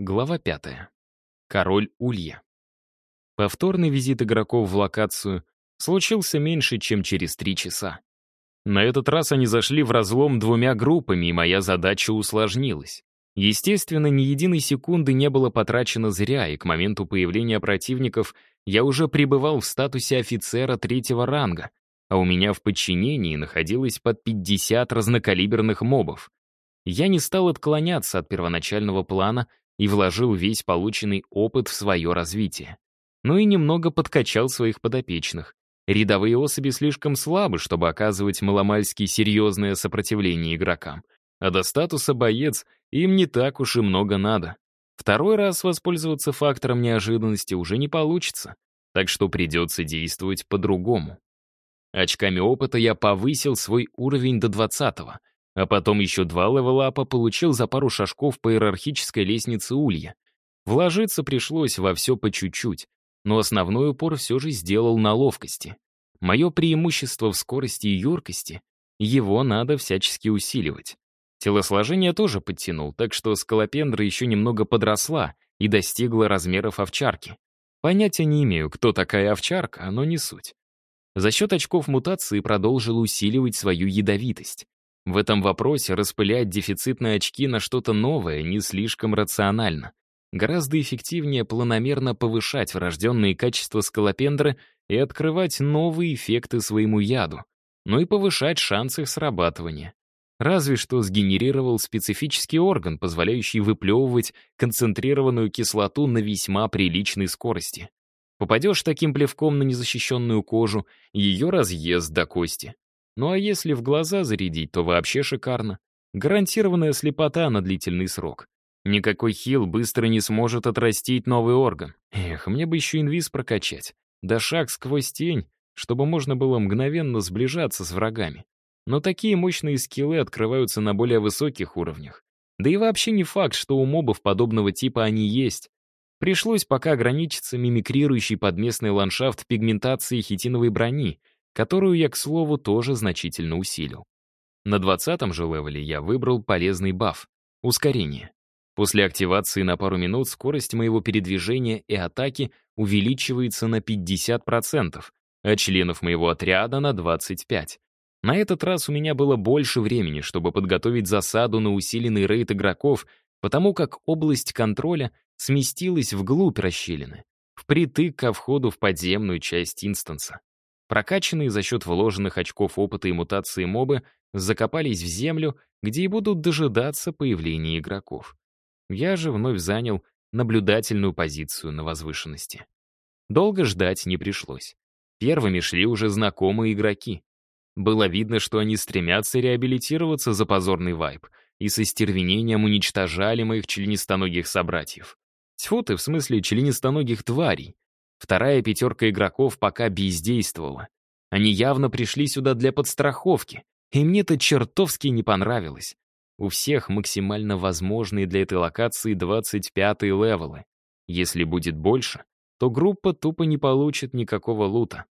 Глава пятая. Король Улья. Повторный визит игроков в локацию случился меньше, чем через три часа. На этот раз они зашли в разлом двумя группами, и моя задача усложнилась. Естественно, ни единой секунды не было потрачено зря, и к моменту появления противников я уже пребывал в статусе офицера третьего ранга, а у меня в подчинении находилось под 50 разнокалиберных мобов. Я не стал отклоняться от первоначального плана и вложил весь полученный опыт в свое развитие. Ну и немного подкачал своих подопечных. Рядовые особи слишком слабы, чтобы оказывать маломальски серьезное сопротивление игрокам. А до статуса боец им не так уж и много надо. Второй раз воспользоваться фактором неожиданности уже не получится, так что придется действовать по-другому. Очками опыта я повысил свой уровень до 20 а потом еще два левелапа получил за пару шажков по иерархической лестнице Улья. Вложиться пришлось во все по чуть-чуть, но основной упор все же сделал на ловкости. Мое преимущество в скорости и юркости, его надо всячески усиливать. Телосложение тоже подтянул, так что скалопендра еще немного подросла и достигла размеров овчарки. Понятия не имею, кто такая овчарка, но не суть. За счет очков мутации продолжил усиливать свою ядовитость. В этом вопросе распылять дефицитные очки на что-то новое не слишком рационально. Гораздо эффективнее планомерно повышать врожденные качества скалопендры и открывать новые эффекты своему яду, но и повышать шанс их срабатывания. Разве что сгенерировал специфический орган, позволяющий выплевывать концентрированную кислоту на весьма приличной скорости. Попадешь таким плевком на незащищенную кожу, ее разъест до кости. Ну а если в глаза зарядить, то вообще шикарно. Гарантированная слепота на длительный срок. Никакой хил быстро не сможет отрастить новый орган. Эх, мне бы еще инвиз прокачать. Да шаг сквозь тень, чтобы можно было мгновенно сближаться с врагами. Но такие мощные скиллы открываются на более высоких уровнях. Да и вообще не факт, что у мобов подобного типа они есть. Пришлось пока ограничиться мимикрирующей под местный ландшафт пигментацией хитиновой брони, которую я, к слову, тоже значительно усилил. На 20 же левеле я выбрал полезный баф — ускорение. После активации на пару минут скорость моего передвижения и атаки увеличивается на 50%, а членов моего отряда на 25%. На этот раз у меня было больше времени, чтобы подготовить засаду на усиленный рейд игроков, потому как область контроля сместилась вглубь расщелины, впритык ко входу в подземную часть инстанса. Прокачанные за счет вложенных очков опыта и мутации мобы закопались в землю, где и будут дожидаться появления игроков. Я же вновь занял наблюдательную позицию на возвышенности. Долго ждать не пришлось. Первыми шли уже знакомые игроки. Было видно, что они стремятся реабилитироваться за позорный вайб и со стервенением уничтожали моих членистоногих собратьев. Тьфу ты, в смысле членистоногих тварей. Вторая пятерка игроков пока бездействовала. Они явно пришли сюда для подстраховки, и мне это чертовски не понравилось. У всех максимально возможные для этой локации 25-е левелы. Если будет больше, то группа тупо не получит никакого лута.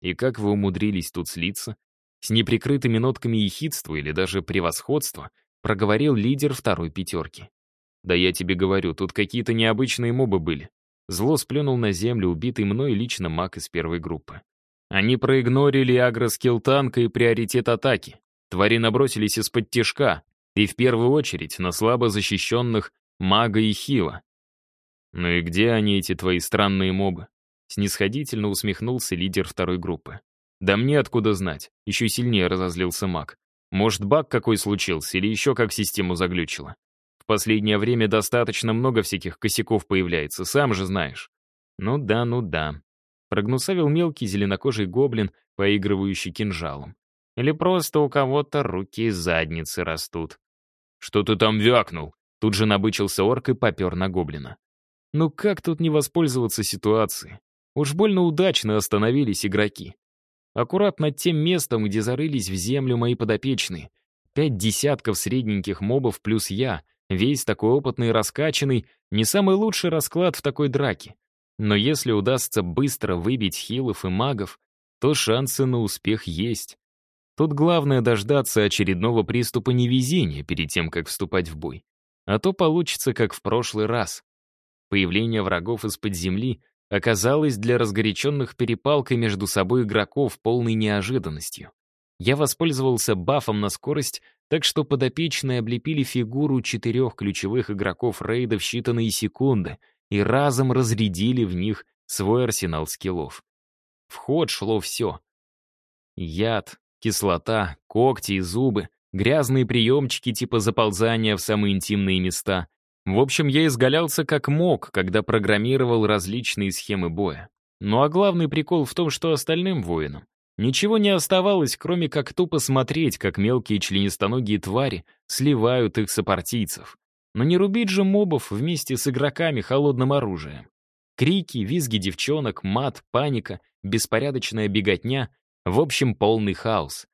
И как вы умудрились тут слиться? С неприкрытыми нотками ехидства или даже превосходства проговорил лидер второй пятерки. Да я тебе говорю, тут какие-то необычные мобы были. Зло сплюнул на землю убитый мной лично маг из первой группы. Они проигнорили агроскилл танка и приоритет атаки. Твари набросились из-под тяжка, и в первую очередь на слабо защищенных мага и хила. «Ну и где они, эти твои странные мобы?» Снисходительно усмехнулся лидер второй группы. «Да мне откуда знать?» Еще сильнее разозлился маг. «Может, баг какой случился или еще как систему заглючило? Последнее время достаточно много всяких косяков появляется, сам же знаешь». «Ну да, ну да», — прогнусавил мелкий зеленокожий гоблин, поигрывающий кинжалом. «Или просто у кого-то руки из задницы растут». «Что ты там вякнул?» Тут же набычился орк и попер на гоблина. «Ну как тут не воспользоваться ситуацией? Уж больно удачно остановились игроки. Аккурат над тем местом, где зарылись в землю мои подопечные. Пять десятков средненьких мобов плюс я, Весь такой опытный и раскачанный — не самый лучший расклад в такой драке. Но если удастся быстро выбить хилов и магов, то шансы на успех есть. Тут главное дождаться очередного приступа невезения перед тем, как вступать в бой. А то получится, как в прошлый раз. Появление врагов из-под земли оказалось для разгоряченных перепалкой между собой игроков полной неожиданностью. Я воспользовался бафом на скорость, так что подопечные облепили фигуру четырех ключевых игроков рейда в считанные секунды и разом разрядили в них свой арсенал скиллов. В ход шло все. Яд, кислота, когти и зубы, грязные приемчики типа заползания в самые интимные места, в общем, я изгалялся как мог, когда программировал различные схемы боя. Ну а главный прикол в том, что остальным воинам ничего не оставалось, кроме как тупо смотреть, как мелкие членистоногие твари сливают их сопартийцев. Но не рубить же мобов вместе с игроками холодным оружием. Крики, визги девчонок, мат, паника, беспорядочная беготня — в общем, полный хаос.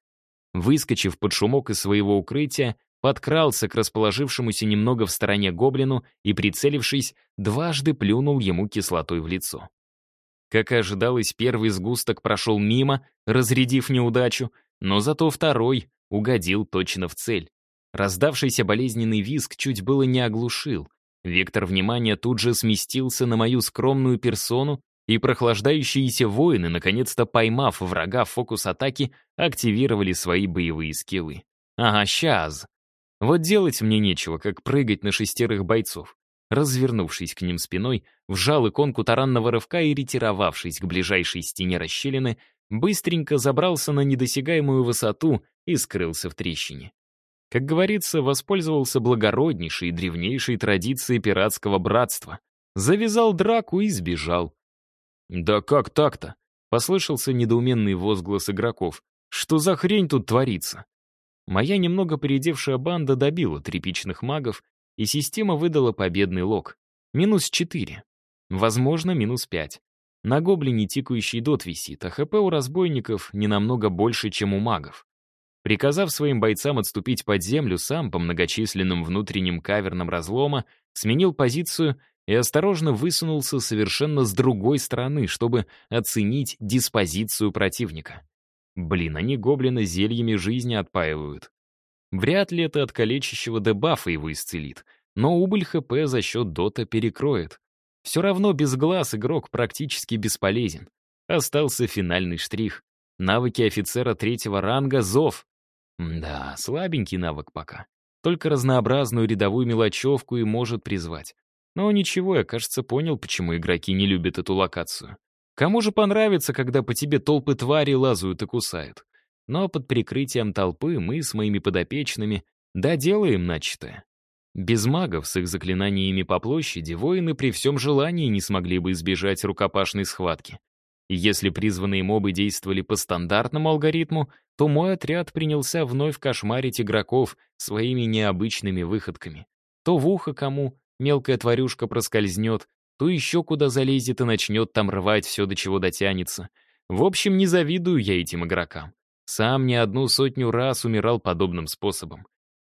Выскочив под шумок из своего укрытия, подкрался к расположившемуся немного в стороне гоблину и, прицелившись, дважды плюнул ему кислотой в лицо. Как и ожидалось, первый сгусток прошел мимо, разрядив неудачу, но зато второй угодил точно в цель. Раздавшийся болезненный визг чуть было не оглушил. Вектор внимания тут же сместился на мою скромную персону, и прохлаждающиеся воины, наконец-то поймав врага в фокус атаки, активировали свои боевые скиллы. Ага, сейчас. Вот делать мне нечего, как прыгать на шестерых бойцов. Развернувшись к ним спиной, вжал иконку таранного рывка и, ретировавшись к ближайшей стене расщелины, быстренько забрался на недосягаемую высоту и скрылся в трещине. Как говорится, воспользовался благороднейшей и древнейшей традицией пиратского братства. Завязал драку и сбежал. «Да как так-то?» — послышался недоуменный возглас игроков. «Что за хрень тут творится?» Моя немного передевшая банда добила тряпичных магов, и система выдала победный лог. Минус 4. Возможно, минус 5. На гоблине тикающий дот висит, а ХП у разбойников не намного больше, чем у магов. Приказав своим бойцам отступить под землю, сам по многочисленным внутренним кавернам разлома сменил позицию и осторожно высунулся совершенно с другой стороны, чтобы оценить диспозицию противника. Блин, они гоблина зельями жизни отпаивают. Вряд ли это от калечащего дебафа его исцелит, но убыль ХП за счет дота перекроет. Все равно без глаз игрок практически бесполезен. Остался финальный штрих. Навыки офицера третьего ранга — зов. Да, слабенький навык пока. Только разнообразную рядовую мелочевку и может призвать. Но ничего, я, кажется, понял, почему игроки не любят эту локацию. Кому же понравится, когда по тебе толпы твари лазают и кусают? Но под прикрытием толпы мы с моими подопечными доделаем начатое. Без магов с их заклинаниями по площади воины при всем желании не смогли бы избежать рукопашной схватки. И если призванные мобы действовали по стандартному алгоритму, то мой отряд принялся вновь кошмарить игроков своими необычными выходками. То в ухо кому мелкая тварюшка проскользнет, то еще куда залезет и начнет там рвать все, до чего дотянется. В общем, не завидую я этим игрокам. Сам не одну сотню раз умирал подобным способом.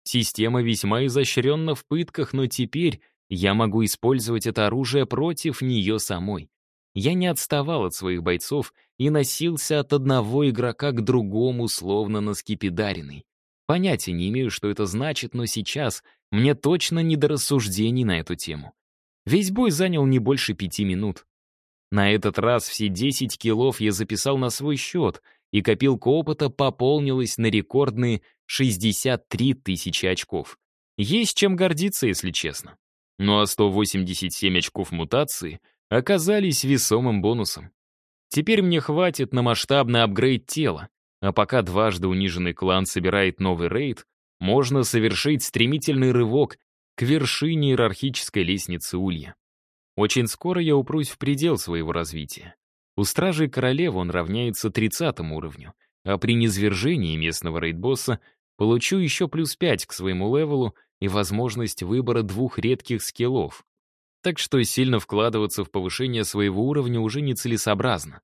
Система весьма изощренна в пытках, но теперь я могу использовать это оружие против нее самой. Я не отставал от своих бойцов и носился от одного игрока к другому, словно на скипидаренный. Понятия не имею, что это значит, но сейчас мне точно не до рассуждений на эту тему. Весь бой занял не больше пяти минут. На этот раз все 10 килов я записал на свой счет, и копилка опыта пополнилась на рекордные 63 тысячи очков. Есть чем гордиться, если честно. Ну а 187 очков мутации оказались весомым бонусом. Теперь мне хватит на масштабный апгрейд тела, а пока дважды униженный клан собирает новый рейд, можно совершить стремительный рывок к вершине иерархической лестницы Улья. Очень скоро я упрусь в предел своего развития. У Стражей Королевы он равняется 30 уровню, а при низвержении местного рейдбосса получу еще плюс 5 к своему левелу и возможность выбора двух редких скиллов. Так что сильно вкладываться в повышение своего уровня уже нецелесообразно.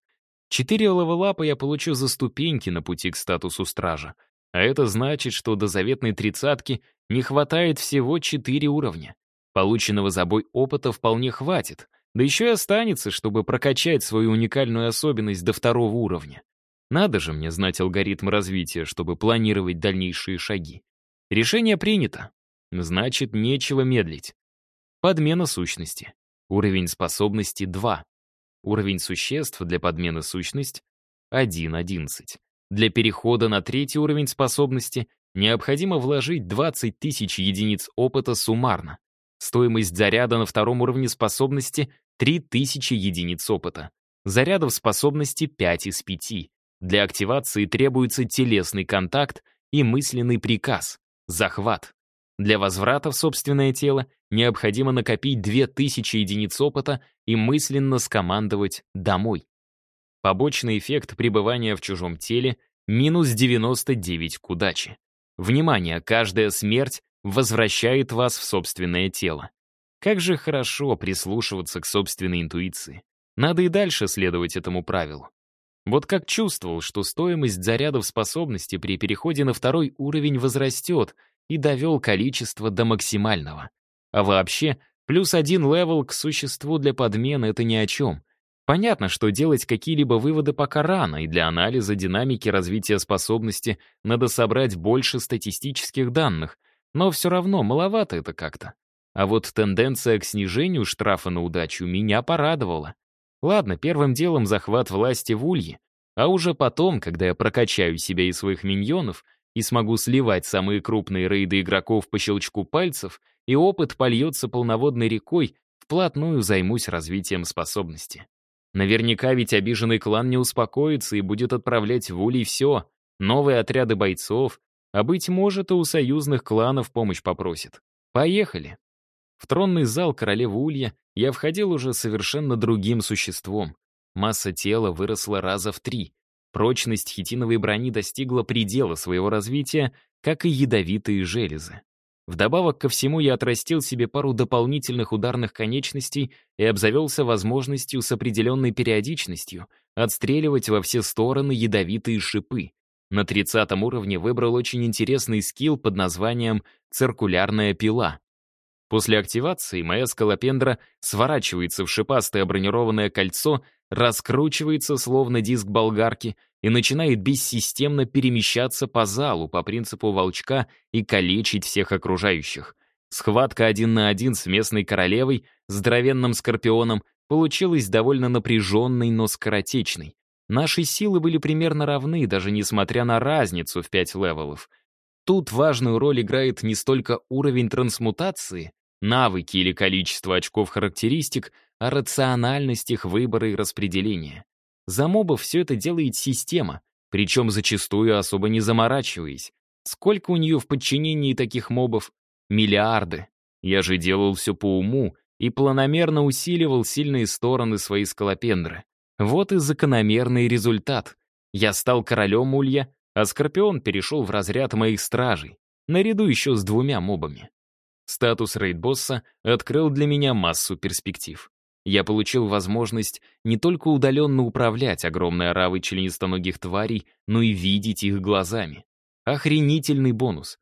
Четыре левелапа я получу за ступеньки на пути к статусу Стража, а это значит, что до заветной тридцатки не хватает всего 4 уровня. Полученного за бой опыта вполне хватит, да еще и останется, чтобы прокачать свою уникальную особенность до второго уровня. Надо же мне знать алгоритм развития, чтобы планировать дальнейшие шаги. Решение принято. Значит, нечего медлить. Подмена сущности. Уровень способности 2. Уровень существ для подмены сущность 1.11. Для перехода на третий уровень способности необходимо вложить 20 тысяч единиц опыта суммарно. Стоимость заряда на втором уровне способности — 3000 единиц опыта. Зарядов способности 5 из 5. Для активации требуется телесный контакт и мысленный приказ — захват. Для возврата в собственное тело необходимо накопить 2000 единиц опыта и мысленно скомандовать «домой». Побочный эффект пребывания в чужом теле — минус 99 к удаче. Внимание, каждая смерть возвращает вас в собственное тело. Как же хорошо прислушиваться к собственной интуиции. Надо и дальше следовать этому правилу. Вот как чувствовал, что стоимость зарядов способности при переходе на второй уровень возрастет и довел количество до максимального. А вообще, плюс один level к существу для подмены — это ни о чем. Понятно, что делать какие-либо выводы пока рано, и для анализа динамики развития способности надо собрать больше статистических данных, но все равно маловато это как-то. А вот тенденция к снижению штрафа на удачу меня порадовала. Ладно, первым делом захват власти в Улье, а уже потом, когда я прокачаю себя и своих миньонов и смогу сливать самые крупные рейды игроков по щелчку пальцев, и опыт польется полноводной рекой, вплотную займусь развитием способности. Наверняка ведь обиженный клан не успокоится и будет отправлять в Улей все, новые отряды бойцов, а, быть может, и у союзных кланов помощь попросит. Поехали. В тронный зал королевы Улья я входил уже совершенно другим существом. Масса тела выросла раза в три. Прочность хитиновой брони достигла предела своего развития, как и ядовитые железы. Вдобавок ко всему я отрастил себе пару дополнительных ударных конечностей и обзавелся возможностью с определенной периодичностью отстреливать во все стороны ядовитые шипы. На 30 уровне выбрал очень интересный скилл под названием «Циркулярная пила». После активации моя скалопендра сворачивается в шипастое бронированное кольцо, раскручивается словно диск болгарки и начинает бессистемно перемещаться по залу по принципу волчка и калечить всех окружающих. Схватка один на один с местной королевой, здоровенным скорпионом, получилась довольно напряженной, но скоротечной. Наши силы были примерно равны, даже несмотря на разницу в пять левелов. Тут важную роль играет не столько уровень трансмутации, навыки или количество очков характеристик, а рациональность их выбора и распределения. За мобов все это делает система, причем зачастую особо не заморачиваясь. Сколько у нее в подчинении таких мобов? Миллиарды. Я же делал все по уму и планомерно усиливал сильные стороны своей скалопендры. Вот и закономерный результат. Я стал королем улья, а Скорпион перешел в разряд моих стражей, наряду еще с двумя мобами. Статус рейд-босса открыл для меня массу перспектив я получил возможность не только удаленно управлять огромной оравой членистоногих тварей, но и видеть их глазами. Охренительный бонус.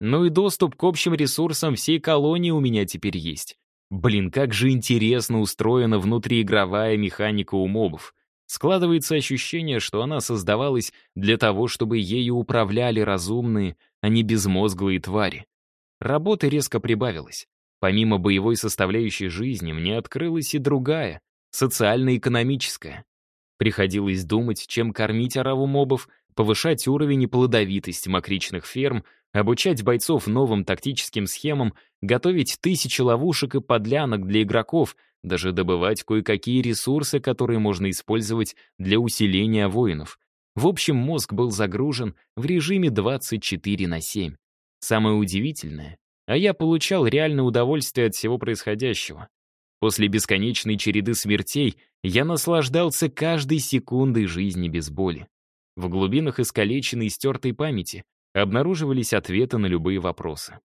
Ну и доступ к общим ресурсам всей колонии у меня теперь есть. Блин, как же интересно устроена внутриигровая механика у мобов. Складывается ощущение, что она создавалась для того, чтобы ею управляли разумные, а не безмозглые твари. Работы резко прибавилось. Помимо боевой составляющей жизни, мне открылась и другая, социально-экономическая. Приходилось думать, чем кормить ораву мобов, повышать уровень и плодовитость макричных ферм, обучать бойцов новым тактическим схемам, готовить тысячи ловушек и подлянок для игроков, даже добывать кое-какие ресурсы, которые можно использовать для усиления воинов. В общем, мозг был загружен в режиме 24 на 7. Самое удивительное, а я получал реальное удовольствие от всего происходящего. После бесконечной череды смертей я наслаждался каждой секундой жизни без боли. В глубинах искалеченной и стертой памяти обнаруживались ответы на любые вопросы.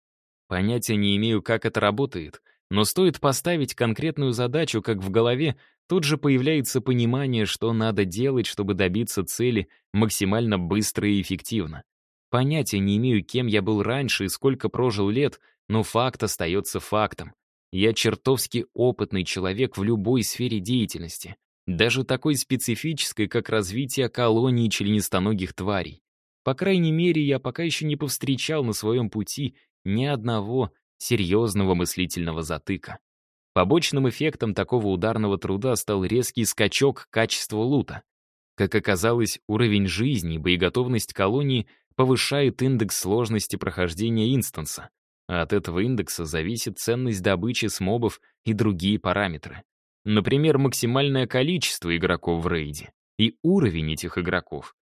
Понятия не имею, как это работает, но стоит поставить конкретную задачу, как в голове тут же появляется понимание, что надо делать, чтобы добиться цели максимально быстро и эффективно. Понятия не имею, кем я был раньше и сколько прожил лет, но факт остается фактом. Я чертовски опытный человек в любой сфере деятельности, даже такой специфической, как развитие колонии членистоногих тварей. По крайней мере, я пока еще не повстречал на своем пути ни одного серьезного мыслительного затыка. Побочным эффектом такого ударного труда стал резкий скачок качества лута. Как оказалось, уровень жизни и боеготовность колонии повышает индекс сложности прохождения инстанса, а от этого индекса зависит ценность добычи с мобов и другие параметры. Например, максимальное количество игроков в рейде и уровень этих игроков.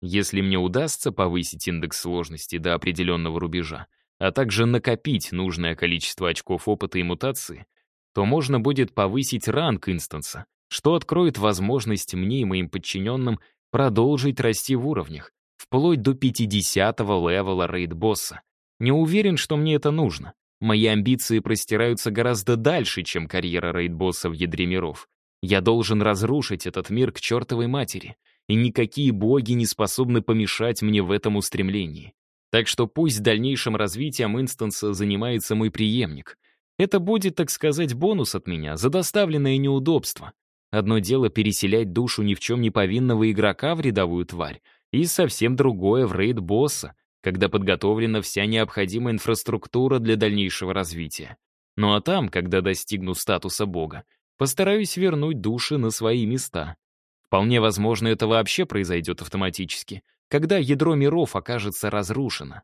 Если мне удастся повысить индекс сложности до определенного рубежа, а также накопить нужное количество очков опыта и мутации, то можно будет повысить ранг инстанса, что откроет возможность мне и моим подчиненным продолжить расти в уровнях, вплоть до 50-го левела рейд-босса. Не уверен, что мне это нужно. Мои амбиции простираются гораздо дальше, чем карьера рейд-босса в ядре миров. Я должен разрушить этот мир к чертовой матери, и никакие боги не способны помешать мне в этом устремлении. Так что пусть дальнейшим развитием инстанса занимается мой преемник. Это будет, так сказать, бонус от меня за доставленное неудобство. Одно дело переселять душу ни в чем не повинного игрока в рядовую тварь, и совсем другое в рейд босса, когда подготовлена вся необходимая инфраструктура для дальнейшего развития. Ну а там, когда достигну статуса бога, постараюсь вернуть души на свои места. Вполне возможно, это вообще произойдет автоматически, когда ядро миров окажется разрушено.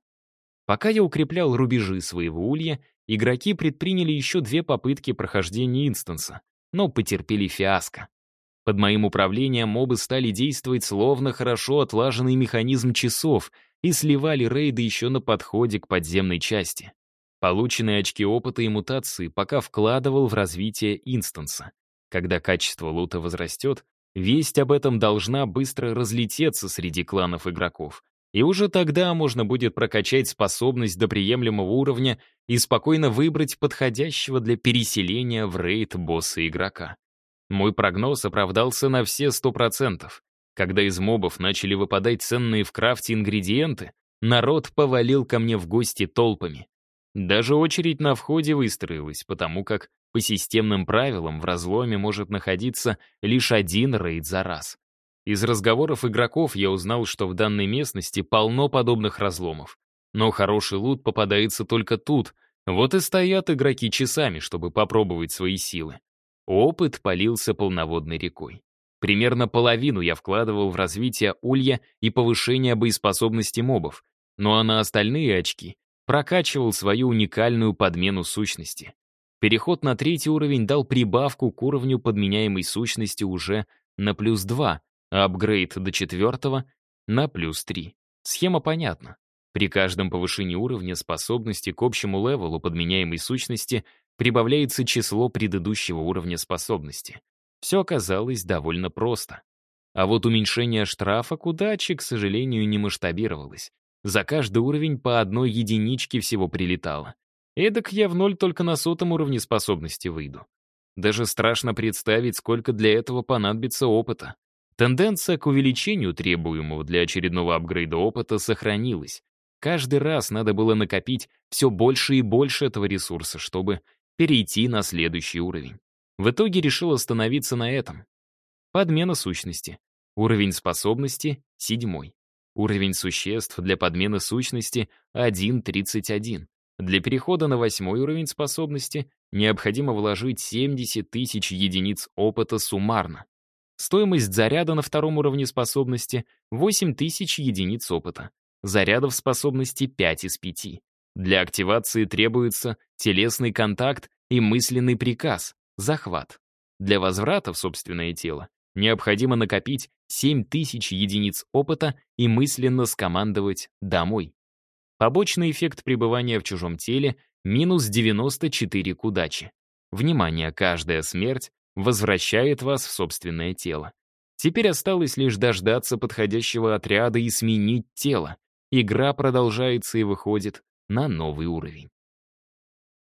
Пока я укреплял рубежи своего улья, игроки предприняли еще две попытки прохождения инстанса, но потерпели фиаско. Под моим управлением мобы стали действовать словно хорошо отлаженный механизм часов и сливали рейды еще на подходе к подземной части. Полученные очки опыта и мутации пока вкладывал в развитие инстанса. Когда качество лута возрастет, весть об этом должна быстро разлететься среди кланов игроков. И уже тогда можно будет прокачать способность до приемлемого уровня и спокойно выбрать подходящего для переселения в рейд босса игрока. Мой прогноз оправдался на все 100%. Когда из мобов начали выпадать ценные в крафте ингредиенты, народ повалил ко мне в гости толпами. Даже очередь на входе выстроилась, потому как по системным правилам в разломе может находиться лишь один рейд за раз. Из разговоров игроков я узнал, что в данной местности полно подобных разломов. Но хороший лут попадается только тут, вот и стоят игроки часами, чтобы попробовать свои силы. Опыт полился полноводной рекой. Примерно половину я вкладывал в развитие улья и повышение боеспособности мобов, ну а на остальные очки прокачивал свою уникальную подмену сущности. Переход на третий уровень дал прибавку к уровню подменяемой сущности уже на плюс 2, а апгрейд до четвертого — на плюс 3. Схема понятна. При каждом повышении уровня способности к общему левелу подменяемой сущности прибавляется число предыдущего уровня способности. Все оказалось довольно просто. А вот уменьшение штрафа к удаче, к сожалению, не масштабировалось. За каждый уровень по одной единичке всего прилетало. Эдак я в ноль только на сотом уровне способности выйду. Даже страшно представить, сколько для этого понадобится опыта. Тенденция к увеличению требуемого для очередного апгрейда опыта сохранилась. Каждый раз надо было накопить все больше и больше этого ресурса, чтобы перейти на следующий уровень. В итоге решил остановиться на этом. Подмена сущности. Уровень способности — седьмой. Уровень существ для подмены сущности — 1.31. Для перехода на восьмой уровень способности необходимо вложить 70 тысяч единиц опыта суммарно. Стоимость заряда на втором уровне способности — 8 тысяч единиц опыта. Зарядов способности 5 из 5. Для активации требуется телесный контакт и мысленный приказ, захват. Для возврата в собственное тело необходимо накопить 7000 единиц опыта и мысленно скомандовать «домой». Побочный эффект пребывания в чужом теле — минус 94 к удаче. Внимание, каждая смерть возвращает вас в собственное тело. Теперь осталось лишь дождаться подходящего отряда и сменить тело. Игра продолжается и выходит на новый уровень.